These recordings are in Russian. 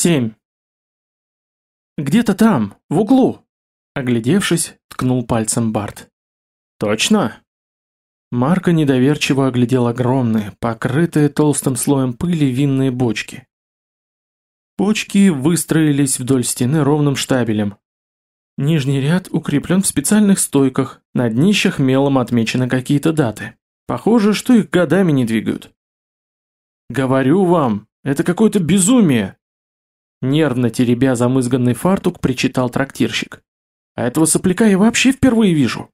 Семь. Где-то там, в углу. Оглядевшись, ткнул пальцем Барт. Точно? Марко недоверчиво оглядел огромные, покрытые толстым слоем пыли винные бочки. Бочки выстроились вдоль стены ровным штабелем. Нижний ряд укреплен в специальных стойках, на днищах мелом отмечены какие-то даты. Похоже, что их годами не двигают. «Говорю вам, это какое-то безумие!» Нервно теребя замызганный фартук, причитал трактирщик. «А этого сопляка я вообще впервые вижу!»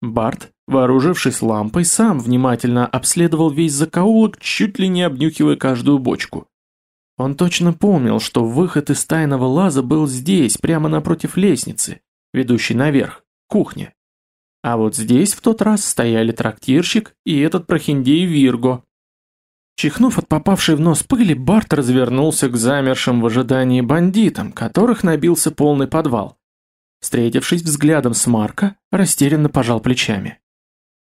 Барт, вооружившись лампой, сам внимательно обследовал весь закоулок, чуть ли не обнюхивая каждую бочку. Он точно помнил, что выход из тайного лаза был здесь, прямо напротив лестницы, ведущей наверх, кухня. А вот здесь в тот раз стояли трактирщик и этот прохиндей Вирго. Чихнув от попавшей в нос пыли, Барт развернулся к замершим в ожидании бандитам, которых набился полный подвал. Встретившись взглядом с Марко, растерянно пожал плечами.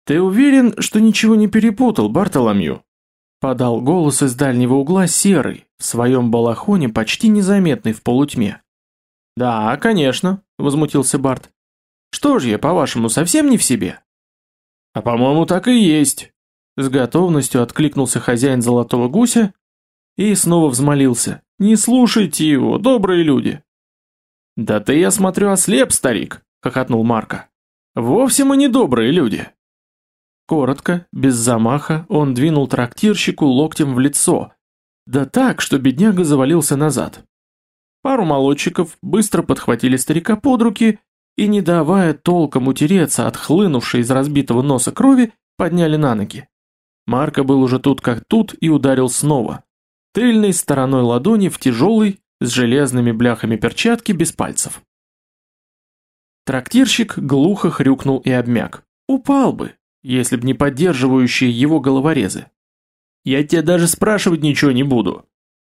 «Ты уверен, что ничего не перепутал, Бартоломью?» Подал голос из дальнего угла серый, в своем балахоне почти незаметный в полутьме. «Да, конечно», — возмутился Барт. «Что ж я, по-вашему, совсем не в себе?» «А по-моему, так и есть», — с готовностью откликнулся хозяин золотого гуся и снова взмолился. «Не слушайте его, добрые люди!» «Да ты, я смотрю, ослеп, старик!» — хохотнул Марко. «Вовсе мы не добрые люди!» Коротко, без замаха, он двинул трактирщику локтем в лицо, да так, что бедняга завалился назад. Пару молодчиков быстро подхватили старика под руки и, не давая толком утереться от хлынувшей из разбитого носа крови, подняли на ноги. Марко был уже тут как тут и ударил снова. Тыльной стороной ладони в тяжелый, с железными бляхами перчатки без пальцев. Трактирщик глухо хрюкнул и обмяк. Упал бы, если б не поддерживающие его головорезы. «Я тебя даже спрашивать ничего не буду»,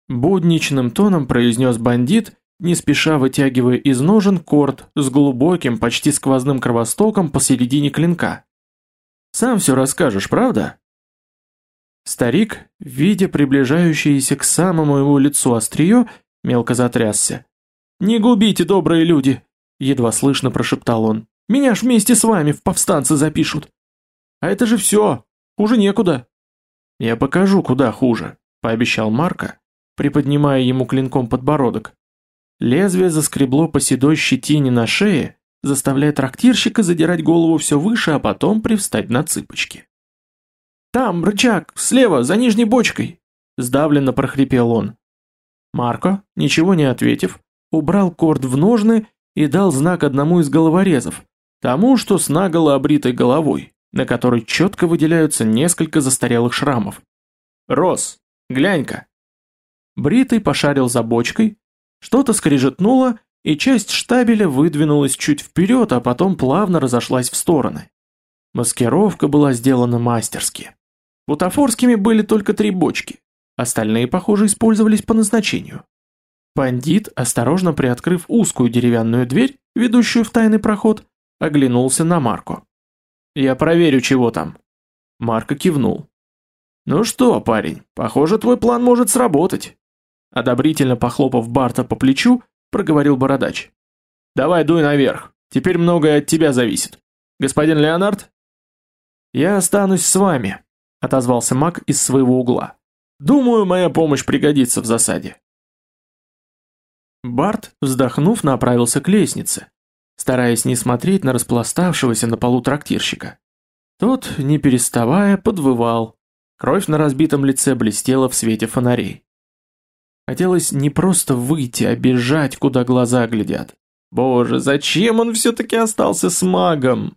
будничным тоном произнес бандит, не спеша вытягивая из ножен корт с глубоким, почти сквозным кровостоком посередине клинка. «Сам все расскажешь, правда?» Старик, видя приближающееся к самому его лицу острие, мелко затрясся. «Не губите, добрые люди!» — едва слышно прошептал он. «Меня ж вместе с вами в повстанцы запишут!» «А это же все! Хуже некуда!» «Я покажу, куда хуже», — пообещал Марко, приподнимая ему клинком подбородок. Лезвие заскребло по седой щетине на шее, заставляя трактирщика задирать голову все выше, а потом привстать на цыпочки. «Там, рычаг, слева, за нижней бочкой!» — сдавленно прохрипел он. Марко, ничего не ответив, убрал корд в ножны и дал знак одному из головорезов, тому, что с наголо обритой головой, на которой четко выделяются несколько застарелых шрамов. «Рос, глянь-ка!» Бритый пошарил за бочкой, что-то скрежетнуло, и часть штабеля выдвинулась чуть вперед, а потом плавно разошлась в стороны. Маскировка была сделана мастерски. Бутафорскими были только три бочки, Остальные, похоже, использовались по назначению. Бандит, осторожно приоткрыв узкую деревянную дверь, ведущую в тайный проход, оглянулся на Марко. «Я проверю, чего там». Марко кивнул. «Ну что, парень, похоже, твой план может сработать». Одобрительно похлопав Барта по плечу, проговорил бородач. «Давай дуй наверх, теперь многое от тебя зависит. Господин Леонард?» «Я останусь с вами», — отозвался маг из своего угла. Думаю, моя помощь пригодится в засаде. Барт, вздохнув, направился к лестнице, стараясь не смотреть на распластавшегося на полу трактирщика. Тот, не переставая, подвывал. Кровь на разбитом лице блестела в свете фонарей. Хотелось не просто выйти, а бежать, куда глаза глядят. Боже, зачем он все-таки остался с магом?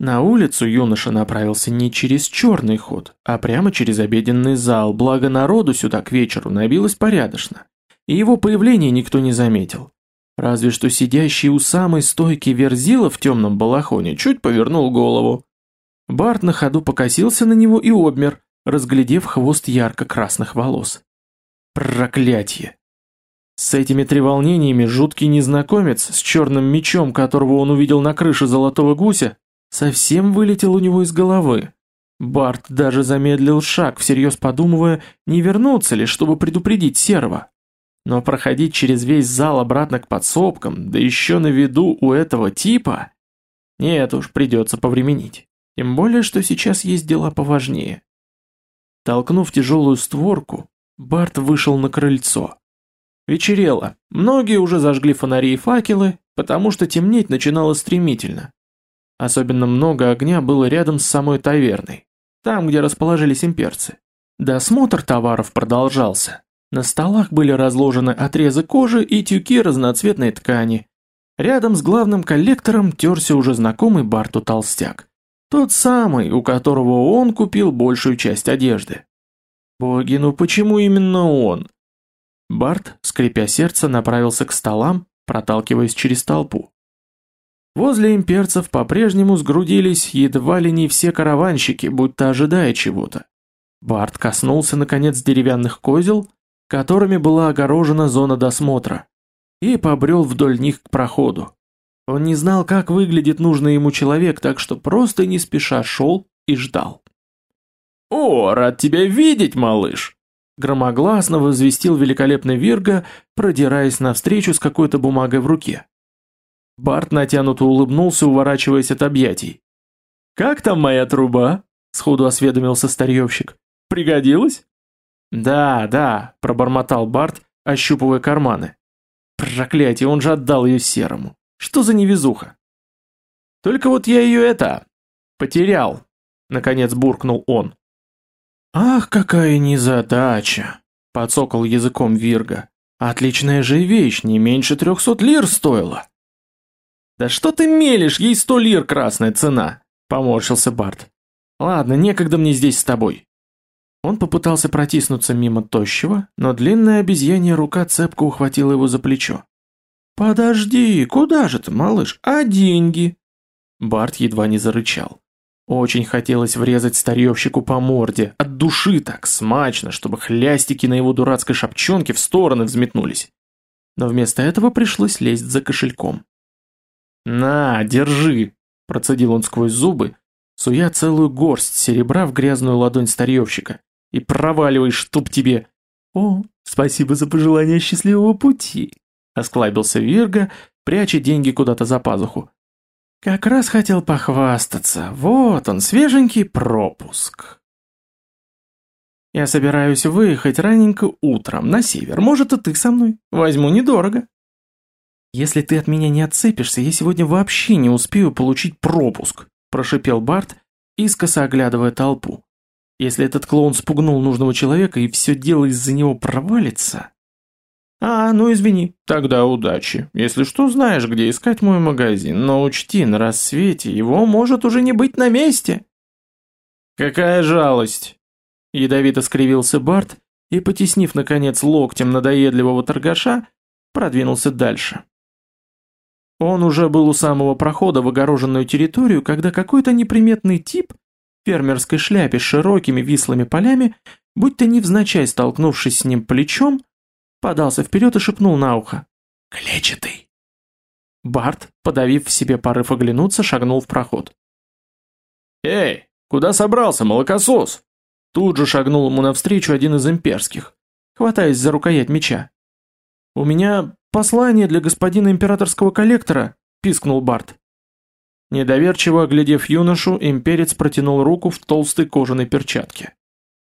На улицу юноша направился не через черный ход, а прямо через обеденный зал, благо народу сюда к вечеру набилось порядочно, и его появление никто не заметил. Разве что сидящий у самой стойки Верзила в темном балахоне чуть повернул голову. Барт на ходу покосился на него и обмер, разглядев хвост ярко-красных волос. Проклятье! С этими треволнениями жуткий незнакомец с черным мечом, которого он увидел на крыше золотого гуся, совсем вылетел у него из головы. Барт даже замедлил шаг, всерьез подумывая, не вернуться ли, чтобы предупредить Серого. Но проходить через весь зал обратно к подсобкам, да еще на виду у этого типа... Нет уж, придется повременить. Тем более, что сейчас есть дела поважнее. Толкнув тяжелую створку, Барт вышел на крыльцо. Вечерело, многие уже зажгли фонари и факелы, потому что темнеть начинало стремительно. Особенно много огня было рядом с самой таверной, там, где расположились имперцы. Досмотр товаров продолжался. На столах были разложены отрезы кожи и тюки разноцветной ткани. Рядом с главным коллектором терся уже знакомый Барту толстяк. Тот самый, у которого он купил большую часть одежды. Боги, ну почему именно он? Барт, скрипя сердце, направился к столам, проталкиваясь через толпу. Возле имперцев по-прежнему сгрудились едва ли не все караванщики, будто ожидая чего-то. Барт коснулся наконец деревянных козел, которыми была огорожена зона досмотра, и побрел вдоль них к проходу. Он не знал, как выглядит нужный ему человек, так что просто не спеша шел и ждал. «О, рад тебя видеть, малыш!» Громогласно возвестил великолепный Вирга, продираясь навстречу с какой-то бумагой в руке. Барт натянуто улыбнулся, уворачиваясь от объятий. «Как там моя труба?» — сходу осведомился старьевщик. «Пригодилась?» «Да, да», — пробормотал Барт, ощупывая карманы. «Проклятие, он же отдал ее серому. Что за невезуха?» «Только вот я ее это... потерял», — наконец буркнул он. «Ах, какая незадача!» — подсокал языком Вирга. «Отличная же вещь, не меньше трехсот лир стоила!» «Да что ты мелешь, ей сто лир красная цена!» — поморщился Барт. «Ладно, некогда мне здесь с тобой». Он попытался протиснуться мимо тощего, но длинная обезьянья рука цепко ухватила его за плечо. «Подожди, куда же ты, малыш? А деньги?» Барт едва не зарычал. Очень хотелось врезать старьевщику по морде, от души так, смачно, чтобы хлястики на его дурацкой шапчонке в стороны взметнулись. Но вместо этого пришлось лезть за кошельком. «На, держи!» – процедил он сквозь зубы, суя целую горсть серебра в грязную ладонь старьевщика. «И проваливай, чтоб тебе!» «О, спасибо за пожелание счастливого пути!» – осклабился Вирга, пряча деньги куда-то за пазуху. Как раз хотел похвастаться. Вот он, свеженький пропуск. Я собираюсь выехать раненько утром на север. Может, и ты со мной? Возьму недорого. Если ты от меня не отцепишься, я сегодня вообще не успею получить пропуск, прошипел Барт, искоса оглядывая толпу. Если этот клоун спугнул нужного человека и все дело из-за него провалится... «А, ну извини, тогда удачи. Если что, знаешь, где искать мой магазин, но учти, на рассвете его может уже не быть на месте». «Какая жалость!» Ядовито скривился Барт и, потеснив, наконец, локтем надоедливого торгаша, продвинулся дальше. Он уже был у самого прохода в огороженную территорию, когда какой-то неприметный тип в фермерской шляпе с широкими вислыми полями, будь то невзначай столкнувшись с ним плечом, подался вперед и шепнул на ухо. «Клечатый!» Барт, подавив в себе порыв оглянуться, шагнул в проход. «Эй, куда собрался, молокосос?» Тут же шагнул ему навстречу один из имперских, хватаясь за рукоять меча. «У меня послание для господина императорского коллектора», — пискнул Барт. Недоверчиво оглядев юношу, имперец протянул руку в толстой кожаной перчатке.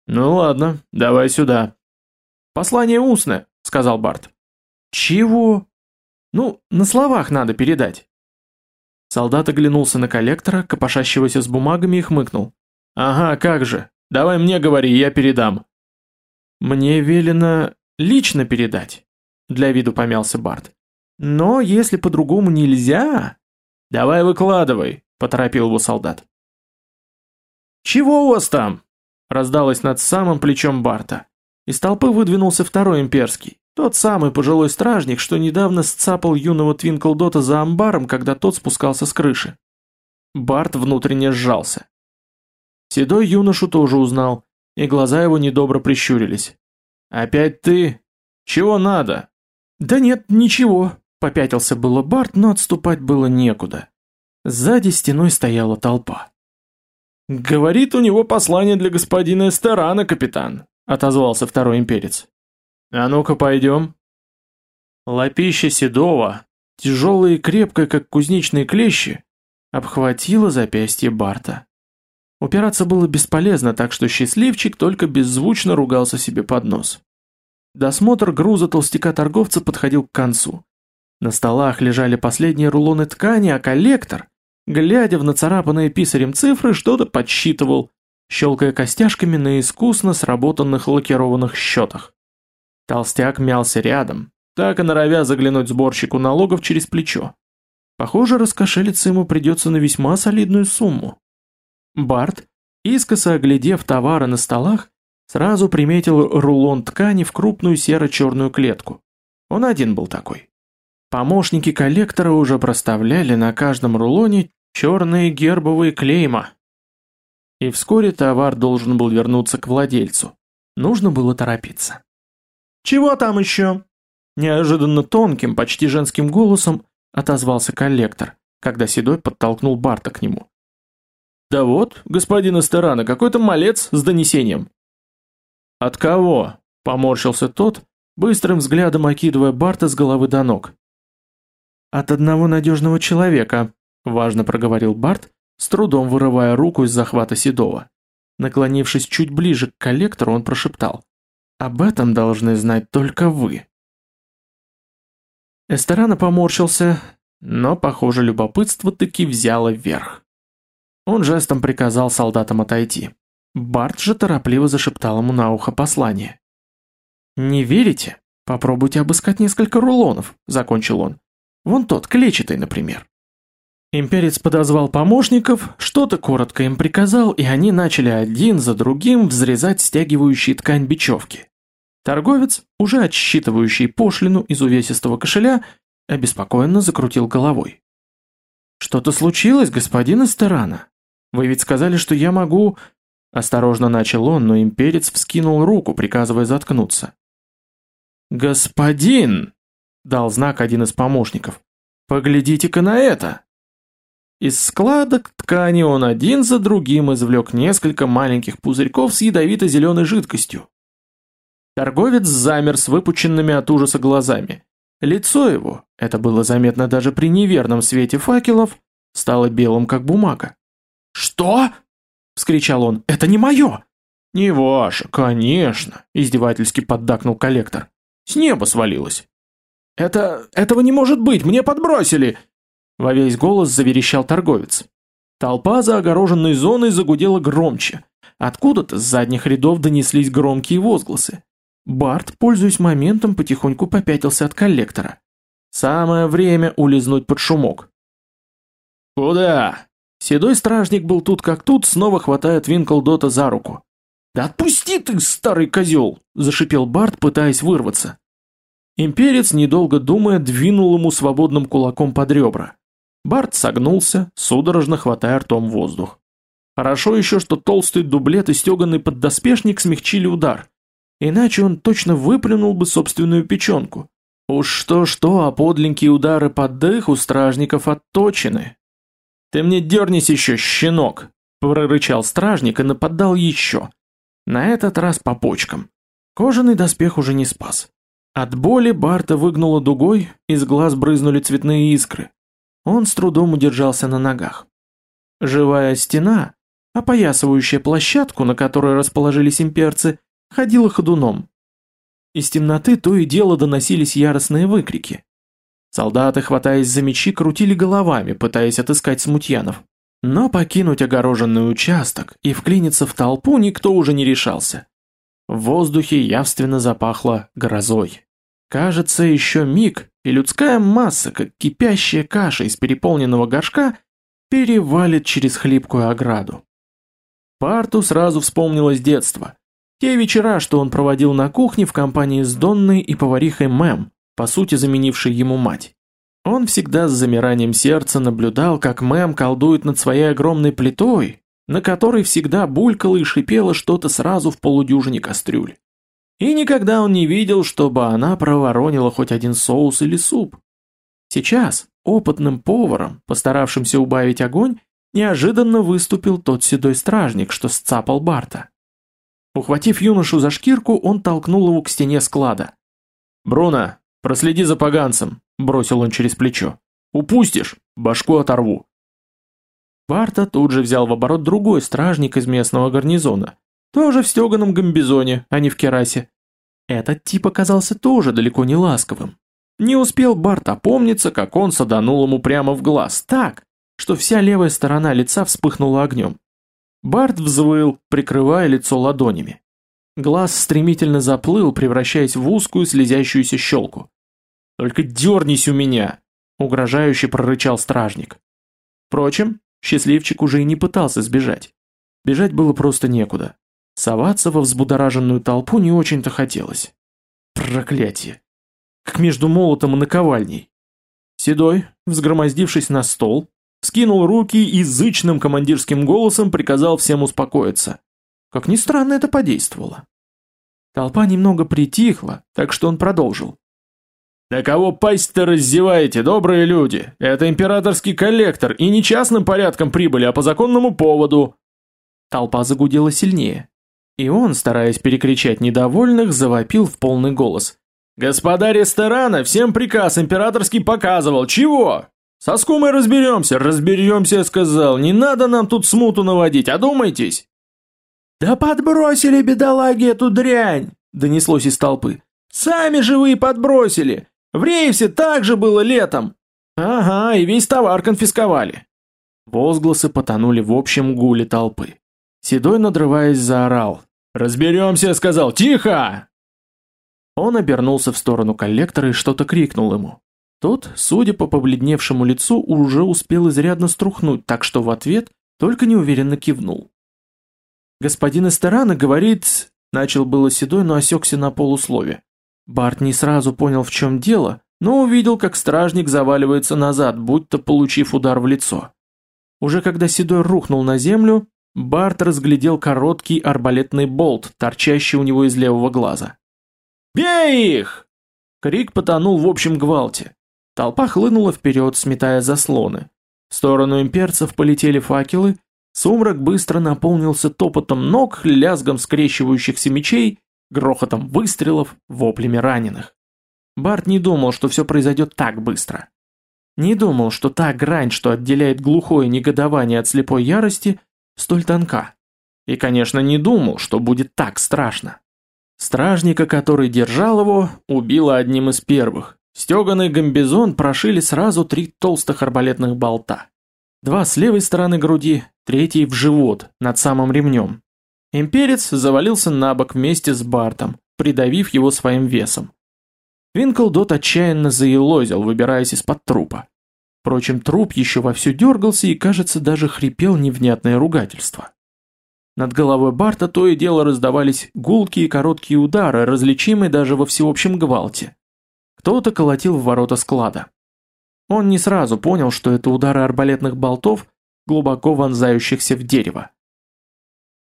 «Ну ладно, давай сюда». «Послание устное», сказал Барт. Чего? Ну, на словах надо передать. Солдат оглянулся на коллектора, копошащегося с бумагами и хмыкнул. Ага, как же. Давай мне говори, я передам. Мне велено лично передать. Для виду помялся Барт. Но если по-другому нельзя... Давай выкладывай, поторопил его солдат. «Чего у вас там?» раздалось над самым плечом Барта. Из толпы выдвинулся второй имперский, тот самый пожилой стражник, что недавно сцапал юного Твинклдота за амбаром, когда тот спускался с крыши. Барт внутренне сжался. Седой юношу тоже узнал, и глаза его недобро прищурились. «Опять ты? Чего надо?» «Да нет, ничего», — попятился было Барт, но отступать было некуда. Сзади стеной стояла толпа. «Говорит, у него послание для господина Эстерана, капитан», — отозвался второй имперец. «А ну-ка пойдем». Лапища Седова, тяжелая и крепкая, как кузнечные клещи, обхватила запястье Барта. Упираться было бесполезно, так что счастливчик только беззвучно ругался себе под нос. Досмотр груза толстяка-торговца подходил к концу. На столах лежали последние рулоны ткани, а коллектор, глядя в нацарапанные писарем цифры, что-то подсчитывал, щелкая костяшками на искусно сработанных лакированных счетах. Толстяк мялся рядом, так и норовя заглянуть сборщику налогов через плечо. Похоже, раскошелиться ему придется на весьма солидную сумму. Барт, искоса оглядев товары на столах, сразу приметил рулон ткани в крупную серо-черную клетку. Он один был такой. Помощники коллектора уже проставляли на каждом рулоне черные гербовые клейма. И вскоре товар должен был вернуться к владельцу. Нужно было торопиться. «Чего там еще?» Неожиданно тонким, почти женским голосом отозвался коллектор, когда Седой подтолкнул Барта к нему. «Да вот, господин Эстерана, какой-то малец с донесением». «От кого?» – поморщился тот, быстрым взглядом окидывая Барта с головы до ног. «От одного надежного человека», – важно проговорил Барт, с трудом вырывая руку из захвата Седова. Наклонившись чуть ближе к коллектору, он прошептал. «Об этом должны знать только вы». Эстерана поморщился, но, похоже, любопытство таки взяло вверх. Он жестом приказал солдатам отойти. Барт же торопливо зашептал ему на ухо послание. «Не верите? Попробуйте обыскать несколько рулонов», — закончил он. «Вон тот, клетчатый, например». Имперец подозвал помощников, что-то коротко им приказал, и они начали один за другим взрезать стягивающие ткань бечевки. Торговец, уже отсчитывающий пошлину из увесистого кошеля, обеспокоенно закрутил головой. «Что-то случилось, господин Эстерана? Вы ведь сказали, что я могу...» Осторожно начал он, но имперец вскинул руку, приказывая заткнуться. «Господин!» — дал знак один из помощников. «Поглядите-ка на это!» Из складок ткани он один за другим извлек несколько маленьких пузырьков с ядовито-зеленой жидкостью. Торговец замер с выпученными от ужаса глазами. Лицо его, это было заметно даже при неверном свете факелов, стало белым как бумага. «Что?» — вскричал он. «Это не мое!» «Не ваше, конечно!» — издевательски поддакнул коллектор. «С неба свалилось!» «Это... этого не может быть! Мне подбросили!» Во весь голос заверещал торговец. Толпа за огороженной зоной загудела громче. Откуда-то с задних рядов донеслись громкие возгласы. Барт, пользуясь моментом, потихоньку попятился от коллектора. Самое время улизнуть под шумок. «Куда?» Седой стражник был тут как тут, снова хватает Винклдота за руку. «Да отпусти ты, старый козел!» – зашипел Барт, пытаясь вырваться. Имперец, недолго думая, двинул ему свободным кулаком под ребра. Барт согнулся, судорожно хватая ртом воздух. Хорошо еще, что толстый дублет и стеганый поддоспешник смягчили удар. Иначе он точно выплюнул бы собственную печенку. Уж что-что, а подлинные удары под дых у стражников отточены. «Ты мне дернись еще, щенок!» – прорычал стражник и нападал еще. На этот раз по почкам. Кожаный доспех уже не спас. От боли Барта выгнуло дугой, из глаз брызнули цветные искры. Он с трудом удержался на ногах. Живая стена, опоясывающая площадку, на которой расположились имперцы, ходила ходуном. Из темноты то и дело доносились яростные выкрики. Солдаты, хватаясь за мечи, крутили головами, пытаясь отыскать смутьянов. Но покинуть огороженный участок и вклиниться в толпу никто уже не решался. В воздухе явственно запахло грозой. Кажется, еще миг, и людская масса, как кипящая каша из переполненного горшка, перевалит через хлипкую ограду. Парту сразу вспомнилось детство. Те вечера, что он проводил на кухне в компании с Донной и поварихой Мэм, по сути заменившей ему мать. Он всегда с замиранием сердца наблюдал, как Мэм колдует над своей огромной плитой, на которой всегда булькало и шипело что-то сразу в полудюжине кастрюль. И никогда он не видел, чтобы она проворонила хоть один соус или суп. Сейчас, опытным поваром, постаравшимся убавить огонь, неожиданно выступил тот седой стражник, что сцапал Барта. Ухватив юношу за шкирку, он толкнул его к стене склада. «Бруно, проследи за поганцем», — бросил он через плечо. «Упустишь, башку оторву». Барта тут же взял в оборот другой стражник из местного гарнизона, тоже в стеганом гамбизоне, а не в керасе. Этот тип оказался тоже далеко не ласковым. Не успел Барт опомниться, как он саданул ему прямо в глаз, так, что вся левая сторона лица вспыхнула огнем. Барт взвыл, прикрывая лицо ладонями. Глаз стремительно заплыл, превращаясь в узкую слезящуюся щелку. «Только дернись у меня!» — угрожающе прорычал стражник. Впрочем, счастливчик уже и не пытался сбежать. Бежать было просто некуда. Соваться во взбудораженную толпу не очень-то хотелось. Проклятие! Как между молотом и наковальней. Седой, взгромоздившись на стол, скинул руки и зычным командирским голосом приказал всем успокоиться. Как ни странно, это подействовало. Толпа немного притихла, так что он продолжил. «Да кого пасть-то раздеваете, добрые люди? Это императорский коллектор, и не частным порядком прибыли, а по законному поводу!» Толпа загудела сильнее. И он, стараясь перекричать недовольных, завопил в полный голос. «Господа ресторана, всем приказ императорский показывал, чего? Со скумой разберемся, разберемся, сказал, не надо нам тут смуту наводить, одумайтесь!» «Да подбросили бедолаги эту дрянь!» — донеслось из толпы. «Сами же вы подбросили! В рейсе так же было летом!» «Ага, и весь товар конфисковали!» Возгласы потонули в общем гуле толпы. Седой, надрываясь, заорал. «Разберемся!» — сказал. «Тихо!» Он обернулся в сторону коллектора и что-то крикнул ему. Тот, судя по побледневшему лицу, уже успел изрядно струхнуть, так что в ответ только неуверенно кивнул. «Господин Эстерана говорит...» — начал было Седой, но осекся на полуслове. Барт не сразу понял, в чем дело, но увидел, как стражник заваливается назад, будто получив удар в лицо. Уже когда Седой рухнул на землю, Барт разглядел короткий арбалетный болт, торчащий у него из левого глаза. «Бей их!» Крик потонул в общем гвалте. Толпа хлынула вперед, сметая заслоны. В сторону имперцев полетели факелы, Сумрак быстро наполнился топотом ног, лязгом скрещивающихся мечей, грохотом выстрелов, воплями раненых. Барт не думал, что все произойдет так быстро. Не думал, что та грань, что отделяет глухое негодование от слепой ярости, столь тонка. И, конечно, не думал, что будет так страшно. Стражника, который держал его, убило одним из первых. Стеганый гамбизон прошили сразу три толстых арбалетных болта. Два с левой стороны груди, третий в живот, над самым ремнем. Имперец завалился на бок вместе с Бартом, придавив его своим весом. Винклдот отчаянно заелозил, выбираясь из-под трупа. Впрочем, труп еще вовсю дергался и, кажется, даже хрипел невнятное ругательство. Над головой Барта то и дело раздавались гулкие короткие удары, различимые даже во всеобщем гвалте. Кто-то колотил в ворота склада. Он не сразу понял, что это удары арбалетных болтов, глубоко вонзающихся в дерево.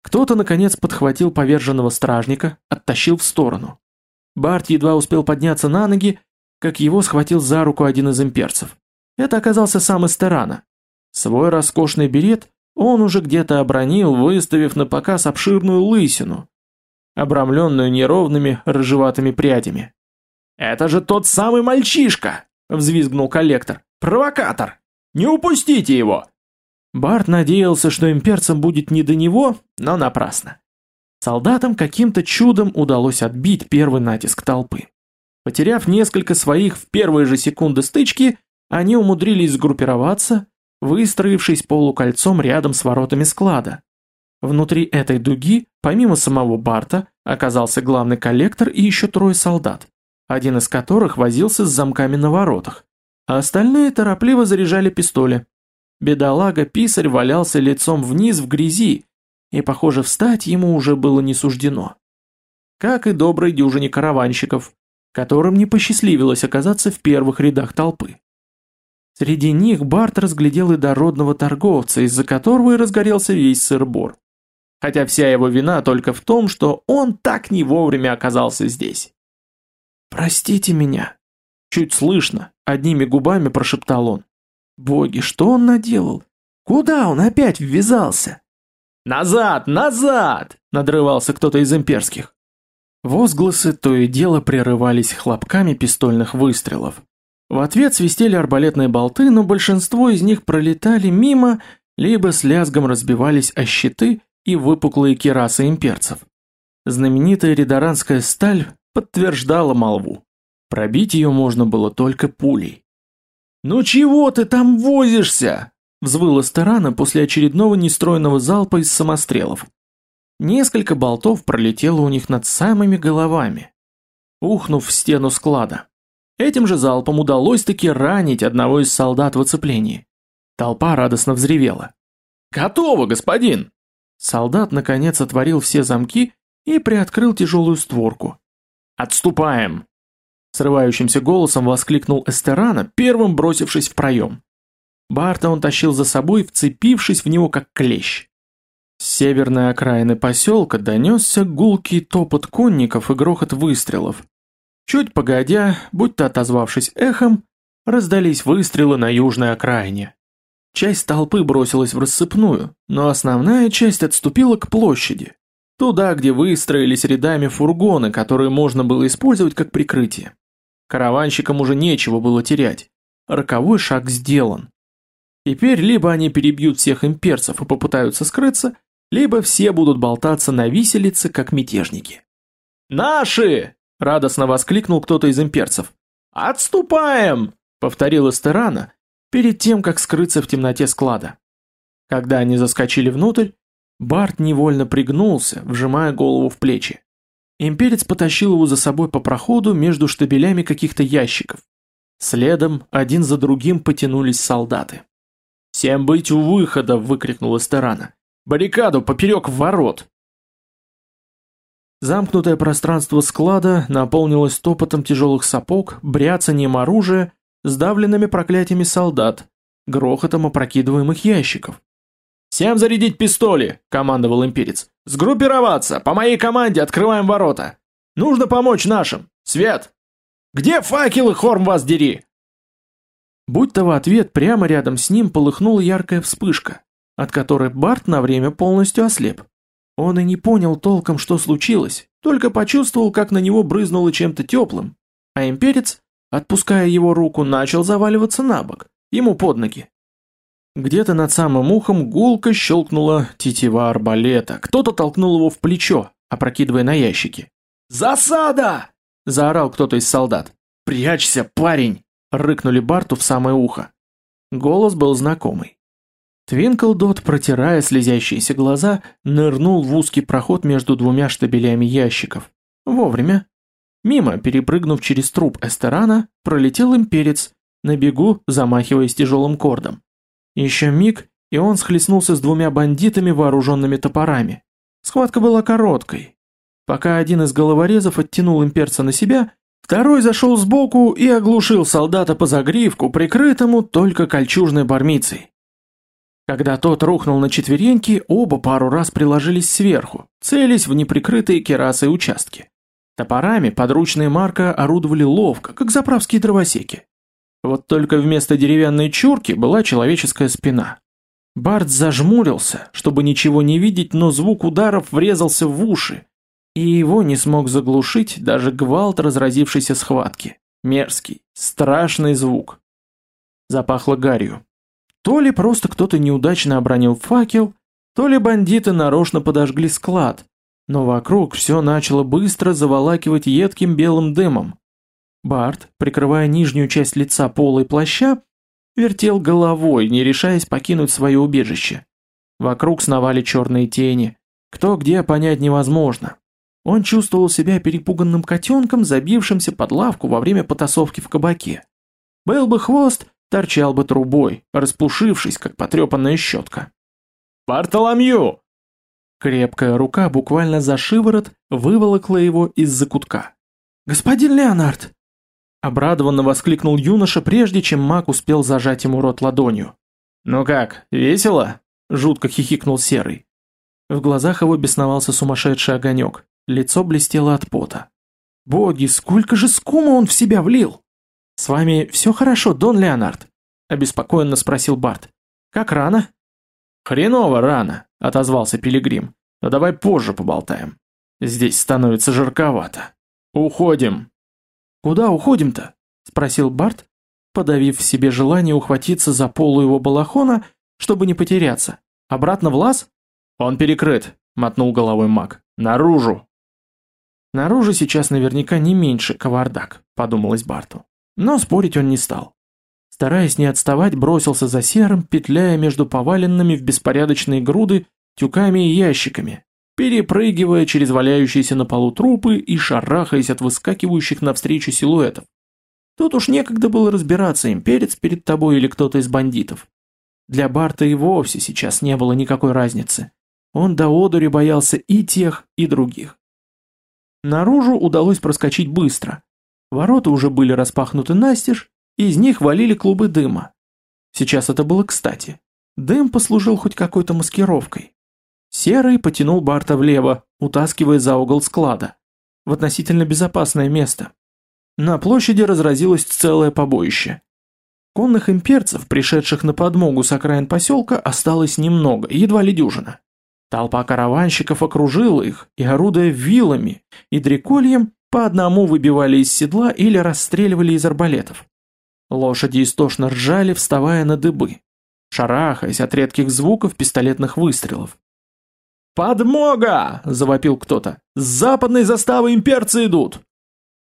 Кто-то, наконец, подхватил поверженного стражника, оттащил в сторону. Барт едва успел подняться на ноги, как его схватил за руку один из имперцев. Это оказался сам Эстерана. Свой роскошный берет он уже где-то обронил, выставив на показ обширную лысину, обрамленную неровными рыжеватыми прядями. «Это же тот самый мальчишка!» — взвизгнул коллектор. «Провокатор! Не упустите его!» Барт надеялся, что имперцам будет не до него, но напрасно. Солдатам каким-то чудом удалось отбить первый натиск толпы. Потеряв несколько своих в первые же секунды стычки, они умудрились сгруппироваться, выстроившись полукольцом рядом с воротами склада. Внутри этой дуги, помимо самого Барта, оказался главный коллектор и еще трое солдат, один из которых возился с замками на воротах, а остальные торопливо заряжали пистоли. Бедолага-писарь валялся лицом вниз в грязи, и, похоже, встать ему уже было не суждено. Как и доброй дюжине караванщиков, которым не посчастливилось оказаться в первых рядах толпы. Среди них Барт разглядел и дородного торговца, из-за которого и разгорелся весь сыр-бор. Хотя вся его вина только в том, что он так не вовремя оказался здесь. «Простите меня», — чуть слышно, одними губами прошептал он. Боги, что он наделал? Куда он опять ввязался? «Назад! Назад!» — надрывался кто-то из имперских. Возгласы то и дело прерывались хлопками пистольных выстрелов. В ответ свистели арбалетные болты, но большинство из них пролетали мимо, либо с лязгом разбивались о щиты и выпуклые кирасы имперцев. Знаменитая ридаранская сталь подтверждала молву. Пробить ее можно было только пулей. «Ну чего ты там возишься?» – взвыла Старана после очередного нестроенного залпа из самострелов. Несколько болтов пролетело у них над самыми головами, ухнув в стену склада. Этим же залпом удалось таки ранить одного из солдат в оцеплении. Толпа радостно взревела. «Готово, господин!» Солдат наконец отворил все замки и приоткрыл тяжелую створку. «Отступаем!» Срывающимся голосом воскликнул Эстерана, первым бросившись в проем. Барта он тащил за собой, вцепившись в него как клещ. С северной окраины поселка донесся гулкий топот конников и грохот выстрелов. Чуть погодя, будто отозвавшись эхом, раздались выстрелы на южной окраине. Часть толпы бросилась в рассыпную, но основная часть отступила к площади, туда, где выстроились рядами фургоны, которые можно было использовать как прикрытие. Караванщикам уже нечего было терять. Роковой шаг сделан. Теперь либо они перебьют всех имперцев и попытаются скрыться, либо все будут болтаться на виселице, как мятежники. «Наши!» – радостно воскликнул кто-то из имперцев. «Отступаем!» – повторил Эстерана, перед тем, как скрыться в темноте склада. Когда они заскочили внутрь, Барт невольно пригнулся, вжимая голову в плечи. Имперец потащил его за собой по проходу между штабелями каких-то ящиков. Следом, один за другим потянулись солдаты. «Всем быть у выхода!» – выкрикнул Эстерана. Баррикаду поперек ворот!» Замкнутое пространство склада наполнилось топотом тяжелых сапог, бряцанием оружия, сдавленными проклятиями солдат, грохотом опрокидываемых ящиков. «Всем зарядить пистоли!» – командовал имперец. «Сгруппироваться! По моей команде открываем ворота! Нужно помочь нашим! Свет! Где факелы, хорм вас дери?» Будь-то в ответ прямо рядом с ним полыхнула яркая вспышка от которой Барт на время полностью ослеп. Он и не понял толком, что случилось, только почувствовал, как на него брызнуло чем-то теплым, а имперец, отпуская его руку, начал заваливаться на бок, ему под ноги. Где-то над самым ухом гулко щелкнула тетива арбалета, кто-то толкнул его в плечо, опрокидывая на ящики. «Засада!» – заорал кто-то из солдат. «Прячься, парень!» – рыкнули Барту в самое ухо. Голос был знакомый. Твинклдот, протирая слезящиеся глаза, нырнул в узкий проход между двумя штабелями ящиков. Вовремя. Мимо, перепрыгнув через труп Эстерана, пролетел имперец, на бегу замахиваясь тяжелым кордом. Еще миг, и он схлестнулся с двумя бандитами, вооруженными топорами. Схватка была короткой. Пока один из головорезов оттянул имперца на себя, второй зашел сбоку и оглушил солдата по загривку, прикрытому только кольчужной бармицей. Когда тот рухнул на четвереньки, оба пару раз приложились сверху, целясь в неприкрытые керасы участки. Топорами подручные Марка орудовали ловко, как заправские дровосеки. Вот только вместо деревянной чурки была человеческая спина. Барт зажмурился, чтобы ничего не видеть, но звук ударов врезался в уши, и его не смог заглушить даже гвалт разразившейся схватки. Мерзкий, страшный звук. Запахло гарью. То ли просто кто-то неудачно обронил факел, то ли бандиты нарочно подожгли склад, но вокруг все начало быстро заволакивать едким белым дымом. Барт, прикрывая нижнюю часть лица полой плаща, вертел головой, не решаясь покинуть свое убежище. Вокруг сновали черные тени, кто где понять невозможно. Он чувствовал себя перепуганным котенком, забившимся под лавку во время потасовки в кабаке. Был бы хвост, торчал бы трубой, распушившись, как потрепанная щетка. «Бартоломью!» Крепкая рука буквально за шиворот выволокла его из закутка. «Господин Леонард!» Обрадованно воскликнул юноша, прежде чем маг успел зажать ему рот ладонью. «Ну как, весело?» – жутко хихикнул Серый. В глазах его бесновался сумасшедший огонек, лицо блестело от пота. «Боги, сколько же скума он в себя влил!» «С вами все хорошо, Дон Леонард?» – обеспокоенно спросил Барт. «Как рано?» «Хреново рано», – отозвался Пилигрим. «Но давай позже поболтаем». Здесь становится жарковато. Уходим. Куда уходим-то? Спросил Барт, подавив в себе желание ухватиться за полу его балахона, чтобы не потеряться. Обратно в лаз? Он перекрыт, мотнул головой маг. Наружу. Наружу сейчас наверняка не меньше кавардак, подумалось Барту. Но спорить он не стал. Стараясь не отставать, бросился за серым, петляя между поваленными в беспорядочные груды тюками и ящиками, перепрыгивая через валяющиеся на полу трупы и шарахаясь от выскакивающих навстречу силуэтов. Тут уж некогда было разбираться, имперец перед тобой или кто-то из бандитов. Для Барта и вовсе сейчас не было никакой разницы. Он до одури боялся и тех, и других. Наружу удалось проскочить быстро. Ворота уже были распахнуты настежь, из них валили клубы дыма. Сейчас это было кстати. Дым послужил хоть какой-то маскировкой. Серый потянул Барта влево, утаскивая за угол склада. В относительно безопасное место. На площади разразилось целое побоище. Конных имперцев, пришедших на подмогу с окраин поселка, осталось немного, едва ли дюжина. Толпа караванщиков окружила их, и, орудуя вилами и дрекольем, по одному выбивали из седла или расстреливали из арбалетов. Лошади истошно ржали, вставая на дыбы, шарахаясь от редких звуков пистолетных выстрелов. «Подмога!» – завопил кто-то. «С западной заставы имперцы идут!»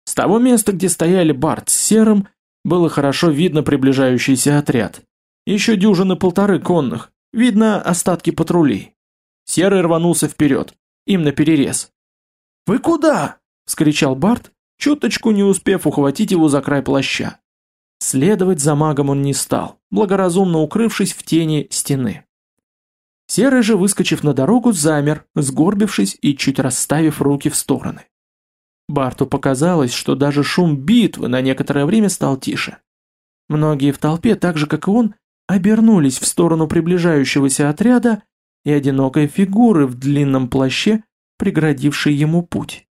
С того места, где стояли Барт с Серым, было хорошо видно приближающийся отряд. Еще дюжины полторы конных, видно остатки патрулей. Серый рванулся вперед, им наперерез. «Вы куда?» – вскричал Барт, чуточку не успев ухватить его за край плаща. Следовать за магом он не стал, благоразумно укрывшись в тени стены. Серый же, выскочив на дорогу, замер, сгорбившись и чуть расставив руки в стороны. Барту показалось, что даже шум битвы на некоторое время стал тише. Многие в толпе, так же как и он, обернулись в сторону приближающегося отряда и одинокой фигуры в длинном плаще, преградившей ему путь.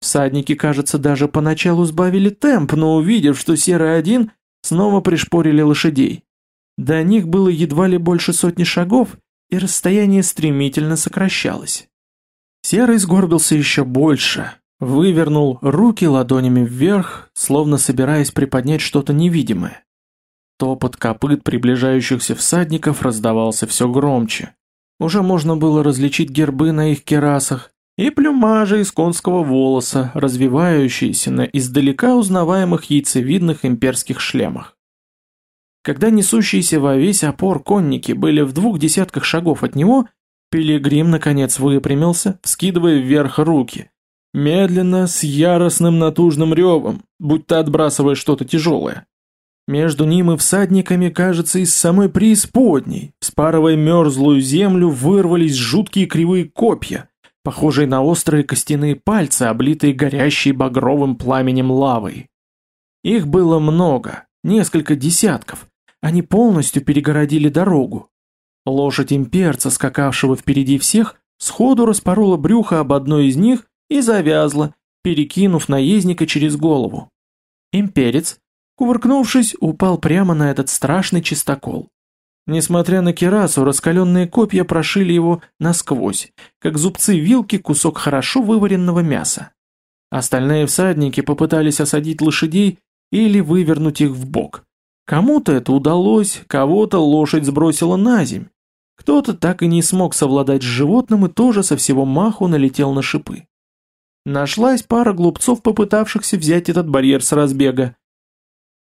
Всадники, кажется, даже поначалу сбавили темп, но увидев, что серый один, снова пришпорили лошадей. До них было едва ли больше сотни шагов, и расстояние стремительно сокращалось. Серый сгорбился еще больше, вывернул руки ладонями вверх, словно собираясь приподнять что-то невидимое. Топот копыт приближающихся всадников раздавался все громче. Уже можно было различить гербы на их керасах, и плюмажи из конского волоса, развивающиеся на издалека узнаваемых яйцевидных имперских шлемах. Когда несущиеся во весь опор конники были в двух десятках шагов от него, Пилигрим наконец выпрямился, вскидывая вверх руки, медленно, с яростным натужным ревом, будто отбрасывая что-то тяжелое. Между ним и всадниками, кажется, из самой преисподней, вспарывая мерзлую землю, вырвались жуткие кривые копья, похожие на острые костяные пальцы, облитые горящей багровым пламенем лавой. Их было много, несколько десятков. Они полностью перегородили дорогу. Лошадь имперца, скакавшего впереди всех, сходу распорола брюхо об одной из них и завязла, перекинув наездника через голову. Имперец, кувыркнувшись, упал прямо на этот страшный чистокол. Несмотря на кирасу, раскаленные копья прошили его насквозь, как зубцы вилки кусок хорошо вываренного мяса. Остальные всадники попытались осадить лошадей или вывернуть их в бок. Кому-то это удалось, кого-то лошадь сбросила на земь. Кто-то так и не смог совладать с животным и тоже со всего маху налетел на шипы. Нашлась пара глупцов, попытавшихся взять этот барьер с разбега.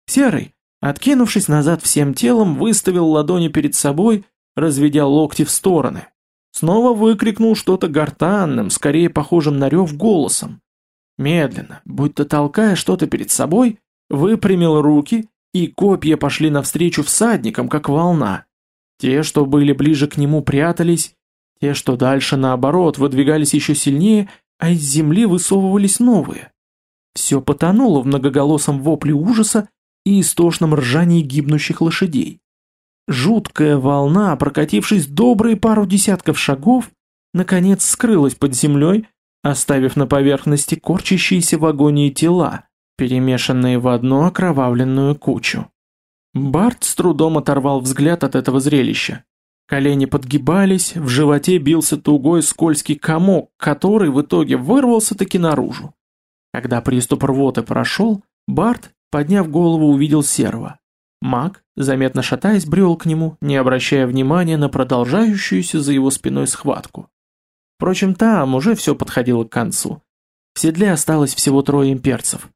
Серый, Откинувшись назад всем телом, выставил ладони перед собой, разведя локти в стороны. Снова выкрикнул что-то гортанным, скорее похожим на рев голосом. Медленно, будто толкая что-то перед собой, выпрямил руки, и копья пошли навстречу всадникам, как волна. Те, что были ближе к нему, прятались, те, что дальше, наоборот, выдвигались еще сильнее, а из земли высовывались новые. Все потонуло в многоголосом вопле ужаса и истошном ржании гибнущих лошадей. Жуткая волна, прокатившись добрые пару десятков шагов, наконец скрылась под землей, оставив на поверхности корчащиеся в агонии тела, перемешанные в одну окровавленную кучу. Барт с трудом оторвал взгляд от этого зрелища. Колени подгибались, в животе бился тугой скользкий комок, который в итоге вырвался таки наружу. Когда приступ рвоты прошел, Барт, подняв голову, увидел серого. Маг, заметно шатаясь, брел к нему, не обращая внимания на продолжающуюся за его спиной схватку. Впрочем, там уже все подходило к концу. В седле осталось всего трое имперцев.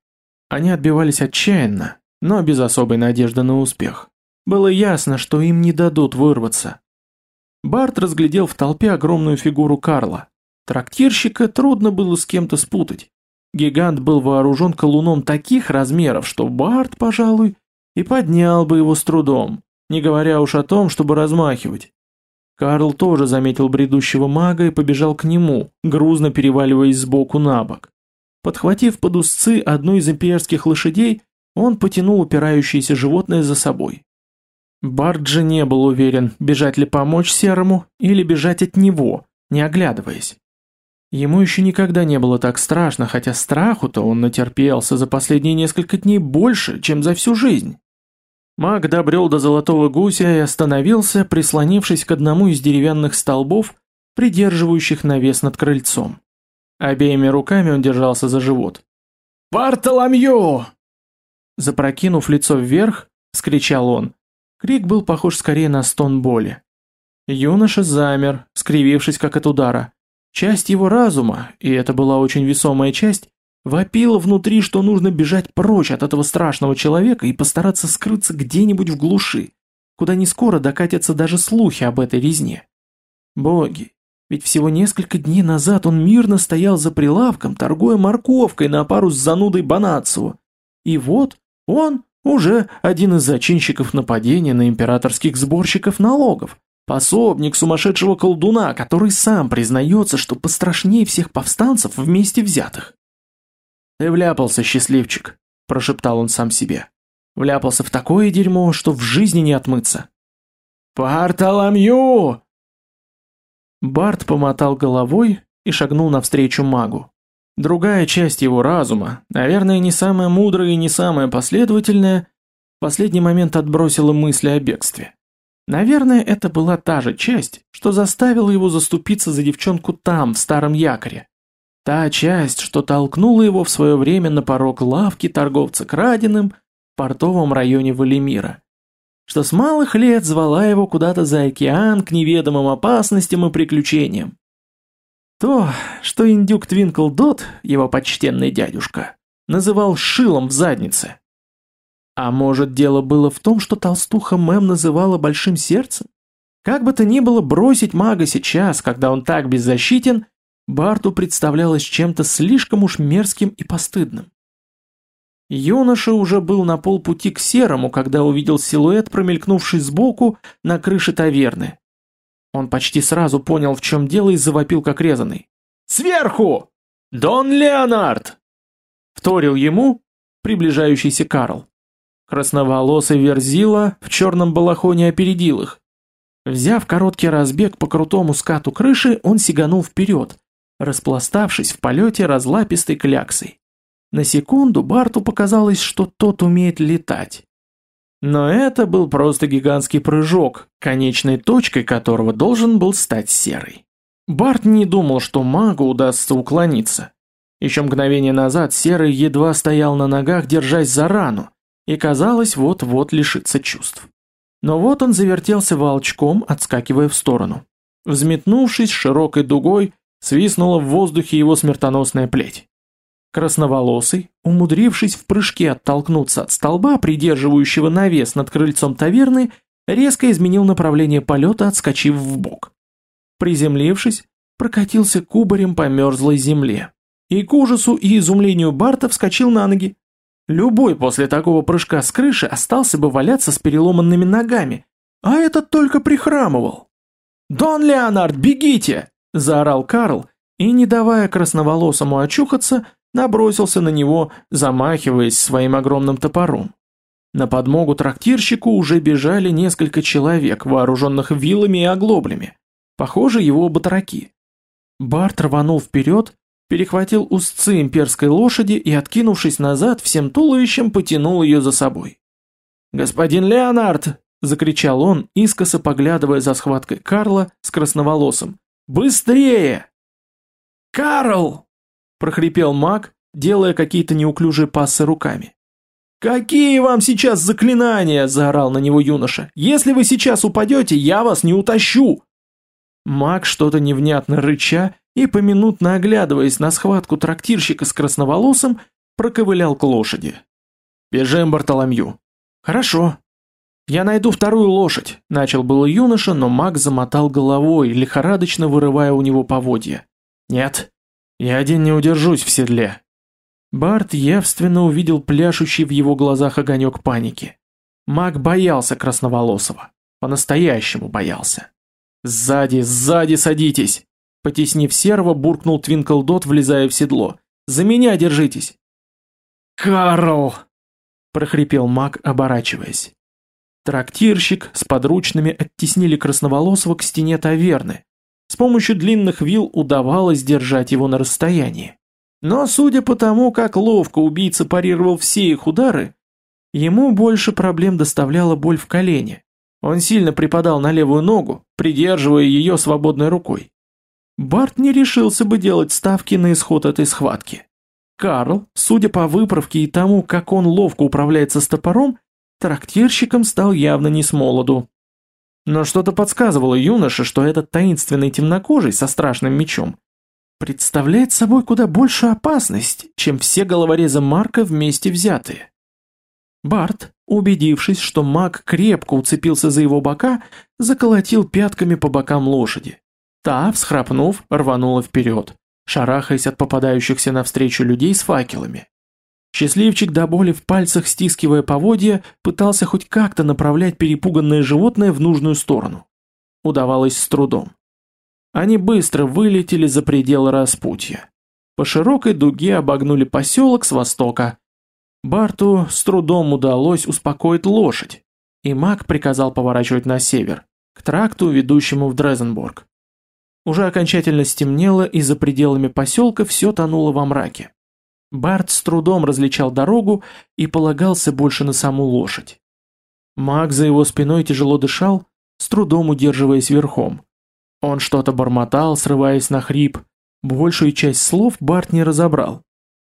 Они отбивались отчаянно, но без особой надежды на успех. Было ясно, что им не дадут вырваться. Барт разглядел в толпе огромную фигуру Карла. Трактирщика трудно было с кем-то спутать. Гигант был вооружен колуном таких размеров, что Барт, пожалуй, и поднял бы его с трудом, не говоря уж о том, чтобы размахивать. Карл тоже заметил бредущего мага и побежал к нему, грузно переваливаясь сбоку на бок. Подхватив под узцы одну из имперских лошадей, он потянул упирающееся животное за собой. Барт же не был уверен, бежать ли помочь Серому или бежать от него, не оглядываясь. Ему еще никогда не было так страшно, хотя страху-то он натерпелся за последние несколько дней больше, чем за всю жизнь. Маг добрел до золотого гуся и остановился, прислонившись к одному из деревянных столбов, придерживающих навес над крыльцом. Обеими руками он держался за живот. «Бартоломью!» Запрокинув лицо вверх, скричал он, Крик был похож скорее на стон боли. Юноша замер, скривившись как от удара. Часть его разума, и это была очень весомая часть, вопила внутри, что нужно бежать прочь от этого страшного человека и постараться скрыться где-нибудь в глуши, куда не скоро докатятся даже слухи об этой резне. Боги, ведь всего несколько дней назад он мирно стоял за прилавком, торгуя морковкой на пару с занудой Банацеву. И вот он уже один из зачинщиков нападения на императорских сборщиков налогов. Пособник сумасшедшего колдуна, который сам признается, что пострашнее всех повстанцев вместе взятых. «Ты вляпался, счастливчик», – прошептал он сам себе. «Вляпался в такое дерьмо, что в жизни не отмыться». «Бартоломью!» Барт помотал головой и шагнул навстречу магу. Другая часть его разума, наверное, не самая мудрая и не самая последовательная, в последний момент отбросила мысли о бегстве. Наверное, это была та же часть, что заставила его заступиться за девчонку там, в старом якоре. Та часть, что толкнула его в свое время на порог лавки торговца краденым в портовом районе Валимира. Что с малых лет звала его куда-то за океан к неведомым опасностям и приключениям. То, что индюк Твинкл Дот, его почтенный дядюшка, называл шилом в заднице. А может дело было в том, что толстуха Мэм называла большим сердцем? Как бы то ни было, бросить мага сейчас, когда он так беззащитен, Барту представлялось чем-то слишком уж мерзким и постыдным. Юноша уже был на полпути к серому, когда увидел силуэт, промелькнувший сбоку на крыше таверны. Он почти сразу понял, в чем дело, и завопил как резанный. «Сверху! Дон Леонард!» Вторил ему приближающийся Карл. Красноволосый Верзила в черном балахоне опередил их. Взяв короткий разбег по крутому скату крыши, он сиганул вперед, распластавшись в полете разлапистой кляксой. На секунду Барту показалось, что тот умеет летать. Но это был просто гигантский прыжок, конечной точкой которого должен был стать серый. Барт не думал, что магу удастся уклониться. Еще мгновение назад серый едва стоял на ногах, держась за рану, и казалось, вот-вот лишится чувств. Но вот он завертелся волчком, отскакивая в сторону. Взметнувшись широкой дугой, свистнула в воздухе его смертоносная плеть. Красноволосый, умудрившись в прыжке оттолкнуться от столба, придерживающего навес над крыльцом таверны, резко изменил направление полета, отскочив в бок. Приземлившись, прокатился кубарем по мерзлой земле. И к ужасу и изумлению Барта вскочил на ноги. Любой после такого прыжка с крыши остался бы валяться с переломанными ногами, а этот только прихрамывал. «Дон Леонард, бегите!» – заорал Карл, и, не давая красноволосому очухаться, набросился на него, замахиваясь своим огромным топором. На подмогу трактирщику уже бежали несколько человек, вооруженных вилами и оглоблями. Похоже, его батраки. Барт рванул вперед, перехватил узцы имперской лошади и, откинувшись назад, всем туловищем потянул ее за собой. «Господин Леонард!» — закричал он, искоса поглядывая за схваткой Карла с красноволосым. «Быстрее!» «Карл!» — прохрипел маг, делая какие-то неуклюжие пассы руками. «Какие вам сейчас заклинания?» – заорал на него юноша. «Если вы сейчас упадете, я вас не утащу!» Маг, что-то невнятно рыча и поминутно оглядываясь на схватку трактирщика с красноволосым, проковылял к лошади. «Бежим, Бартоломью!» «Хорошо!» «Я найду вторую лошадь», – начал было юноша, но маг замотал головой, лихорадочно вырывая у него поводья. «Нет, я один не удержусь в седле, Барт явственно увидел пляшущий в его глазах огонек паники. Маг боялся красноволосого. По-настоящему боялся. «Сзади, сзади садитесь!» Потеснив серого, буркнул Твинклдот, влезая в седло. «За меня держитесь!» «Карл!» – прохрипел маг, оборачиваясь. Трактирщик с подручными оттеснили красноволосого к стене таверны. С помощью длинных вил удавалось держать его на расстоянии. Но судя по тому, как ловко убийца парировал все их удары, ему больше проблем доставляла боль в колене. Он сильно припадал на левую ногу, придерживая ее свободной рукой. Барт не решился бы делать ставки на исход этой схватки. Карл, судя по выправке и тому, как он ловко управляется с топором, трактирщиком стал явно не с молоду. Но что-то подсказывало юноше, что этот таинственный темнокожий со страшным мечом представляет собой куда большую опасность, чем все головорезы Марка вместе взятые. Барт, убедившись, что маг крепко уцепился за его бока, заколотил пятками по бокам лошади. Та, всхрапнув, рванула вперед, шарахаясь от попадающихся навстречу людей с факелами. Счастливчик до боли в пальцах, стискивая поводья, пытался хоть как-то направлять перепуганное животное в нужную сторону. Удавалось с трудом. Они быстро вылетели за пределы распутья. По широкой дуге обогнули поселок с востока. Барту с трудом удалось успокоить лошадь, и маг приказал поворачивать на север, к тракту, ведущему в Дрезенбург. Уже окончательно стемнело, и за пределами поселка все тонуло во мраке. Барт с трудом различал дорогу и полагался больше на саму лошадь. Маг за его спиной тяжело дышал, с трудом удерживаясь верхом. Он что-то бормотал, срываясь на хрип. Большую часть слов Барт не разобрал.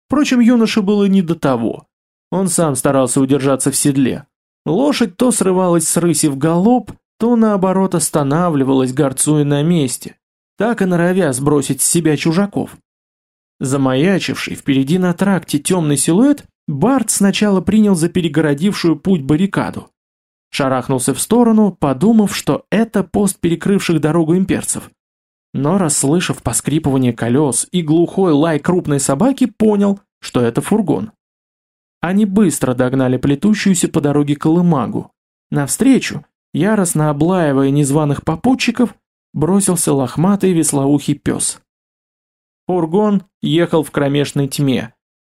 Впрочем, юноше было не до того. Он сам старался удержаться в седле. Лошадь то срывалась с рыси в галоп, то наоборот останавливалась, горцуя на месте, так и норовя сбросить с себя чужаков. Замаячивший впереди на тракте темный силуэт, Барт сначала принял за перегородившую путь баррикаду шарахнулся в сторону, подумав, что это пост перекрывших дорогу имперцев. Но расслышав поскрипывание колес и глухой лай крупной собаки, понял, что это фургон. Они быстро догнали плетущуюся по дороге колымагу. Навстречу, яростно облаивая незваных попутчиков, бросился лохматый веслоухий пес. Фургон ехал в кромешной тьме,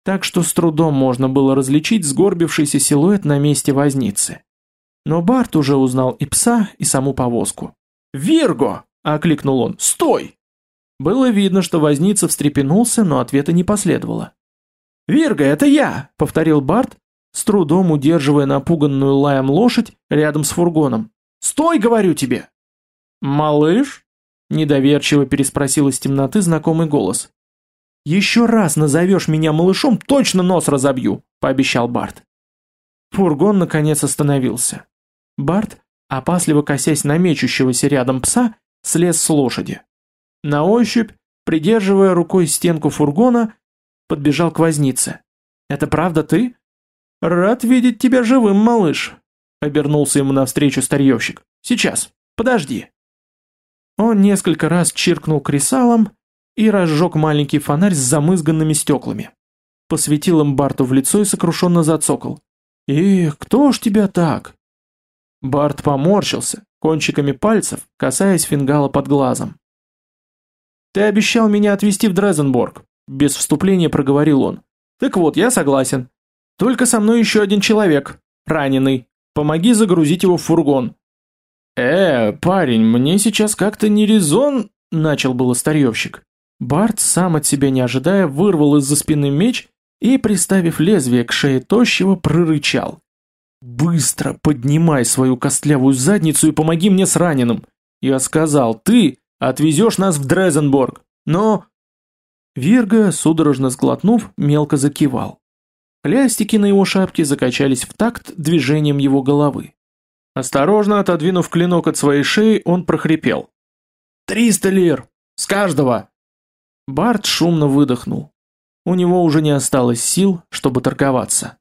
так что с трудом можно было различить сгорбившийся силуэт на месте возницы. Но Барт уже узнал и пса, и саму повозку. «Вирго!» – окликнул он. «Стой!» Было видно, что возница встрепенулся, но ответа не последовало. «Вирго, это я!» – повторил Барт, с трудом удерживая напуганную лаем лошадь рядом с фургоном. «Стой, говорю тебе!» «Малыш?» – недоверчиво переспросил из темноты знакомый голос. «Еще раз назовешь меня малышом, точно нос разобью», – пообещал Барт. Фургон наконец остановился. Барт, опасливо косясь на мечущегося рядом пса, слез с лошади. На ощупь, придерживая рукой стенку фургона, подбежал к вознице. «Это правда ты?» «Рад видеть тебя живым, малыш», — обернулся ему навстречу старьевщик. «Сейчас, подожди». Он несколько раз чиркнул кресалом и разжег маленький фонарь с замызганными стеклами. Посветил им Барту в лицо и сокрушенно зацокал. «Эх, кто ж тебя так? Барт поморщился, кончиками пальцев, касаясь фингала под глазом. «Ты обещал меня отвезти в Дрезенбург», — без вступления проговорил он. «Так вот, я согласен. Только со мной еще один человек, раненый. Помоги загрузить его в фургон». «Э, парень, мне сейчас как-то не резон», — начал было старьевщик. Барт, сам от себя не ожидая, вырвал из-за спины меч и, приставив лезвие к шее тощего, прорычал. «Быстро поднимай свою костлявую задницу и помоги мне с раненым!» Я сказал, «Ты отвезешь нас в Дрезенборг, но...» Вирга, судорожно сглотнув, мелко закивал. Хлястики на его шапке закачались в такт движением его головы. Осторожно отодвинув клинок от своей шеи, он прохрипел. «Триста лир! С каждого!» Барт шумно выдохнул. У него уже не осталось сил, чтобы торговаться.